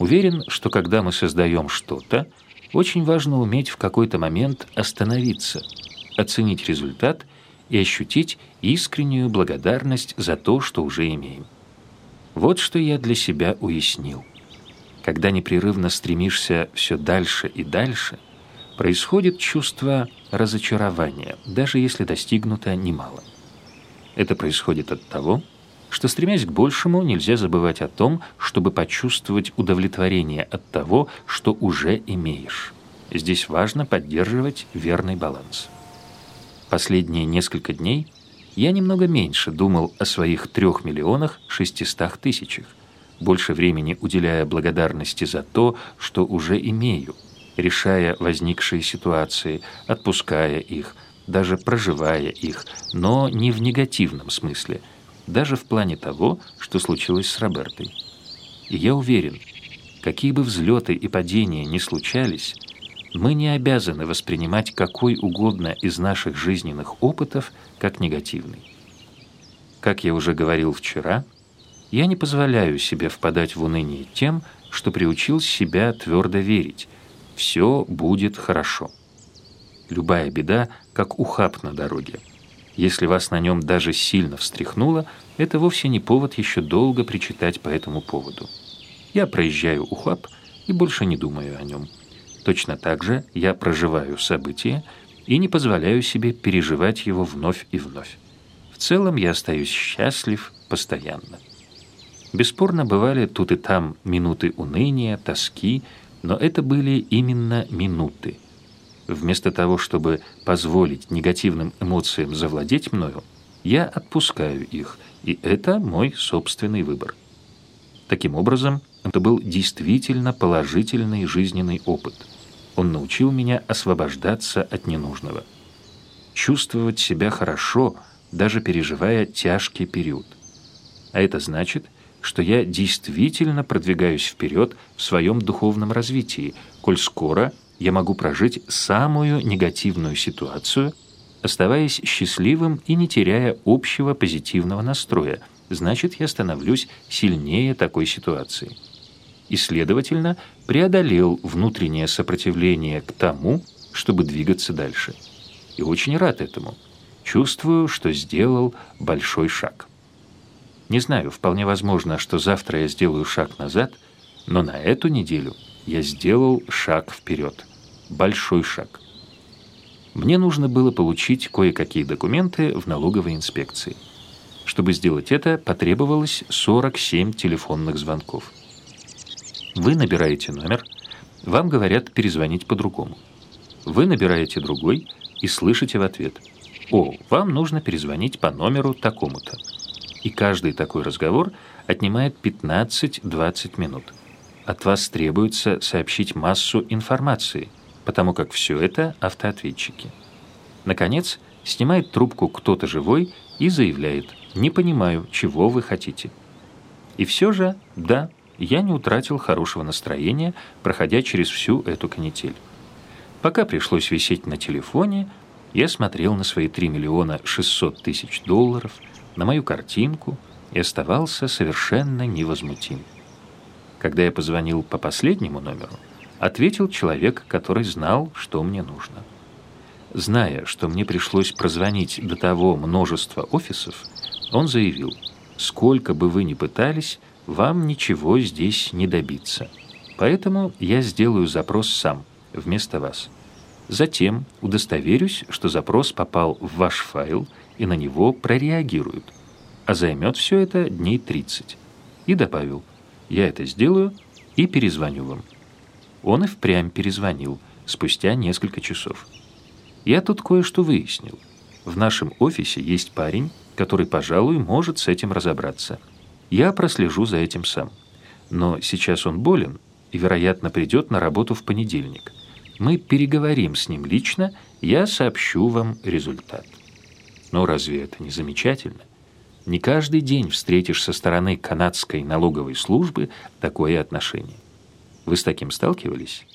Уверен, что когда мы создаем что-то, очень важно уметь в какой-то момент остановиться, оценить результат и ощутить искреннюю благодарность за то, что уже имеем. Вот что я для себя уяснил. Когда непрерывно стремишься все дальше и дальше, происходит чувство разочарования, даже если достигнуто немало. Это происходит от того, что, стремясь к большему, нельзя забывать о том, чтобы почувствовать удовлетворение от того, что уже имеешь. Здесь важно поддерживать верный баланс. Последние несколько дней я немного меньше думал о своих трех миллионах шестистах тысячах, больше времени уделяя благодарности за то, что уже имею, решая возникшие ситуации, отпуская их, даже проживая их, но не в негативном смысле – даже в плане того, что случилось с Робертой. И я уверен, какие бы взлеты и падения ни случались, мы не обязаны воспринимать какой угодно из наших жизненных опытов как негативный. Как я уже говорил вчера, я не позволяю себе впадать в уныние тем, что приучил себя твердо верить «все будет хорошо». Любая беда, как ухаб на дороге – если вас на нем даже сильно встряхнуло, это вовсе не повод еще долго причитать по этому поводу. Я проезжаю ухаб и больше не думаю о нем. Точно так же я проживаю события и не позволяю себе переживать его вновь и вновь. В целом я остаюсь счастлив постоянно. Бесспорно, бывали тут и там минуты уныния, тоски, но это были именно минуты – Вместо того, чтобы позволить негативным эмоциям завладеть мною, я отпускаю их, и это мой собственный выбор. Таким образом, это был действительно положительный жизненный опыт. Он научил меня освобождаться от ненужного. Чувствовать себя хорошо, даже переживая тяжкий период. А это значит, что я действительно продвигаюсь вперед в своем духовном развитии, коль скоро – я могу прожить самую негативную ситуацию, оставаясь счастливым и не теряя общего позитивного настроя, значит, я становлюсь сильнее такой ситуации. И, следовательно, преодолел внутреннее сопротивление к тому, чтобы двигаться дальше. И очень рад этому. Чувствую, что сделал большой шаг. Не знаю, вполне возможно, что завтра я сделаю шаг назад, но на эту неделю я сделал шаг вперед большой шаг. Мне нужно было получить кое-какие документы в налоговой инспекции. Чтобы сделать это, потребовалось 47 телефонных звонков. Вы набираете номер, вам говорят перезвонить по-другому. Вы набираете другой и слышите в ответ «О, вам нужно перезвонить по номеру такому-то». И каждый такой разговор отнимает 15-20 минут. От вас требуется сообщить массу информации – потому как все это автоответчики. Наконец, снимает трубку кто-то живой и заявляет «Не понимаю, чего вы хотите». И все же, да, я не утратил хорошего настроения, проходя через всю эту канитель. Пока пришлось висеть на телефоне, я смотрел на свои 3 миллиона 600 тысяч долларов, на мою картинку и оставался совершенно невозмутим. Когда я позвонил по последнему номеру, ответил человек, который знал, что мне нужно. Зная, что мне пришлось прозвонить до того множества офисов, он заявил, «Сколько бы вы ни пытались, вам ничего здесь не добиться. Поэтому я сделаю запрос сам, вместо вас. Затем удостоверюсь, что запрос попал в ваш файл и на него прореагируют. А займет все это дней 30. И добавил, я это сделаю и перезвоню вам. Он и впрямь перезвонил спустя несколько часов. Я тут кое-что выяснил. В нашем офисе есть парень, который, пожалуй, может с этим разобраться. Я прослежу за этим сам. Но сейчас он болен и, вероятно, придет на работу в понедельник. Мы переговорим с ним лично, я сообщу вам результат. Но разве это не замечательно? Не каждый день встретишь со стороны канадской налоговой службы такое отношение. Вы с таким сталкивались?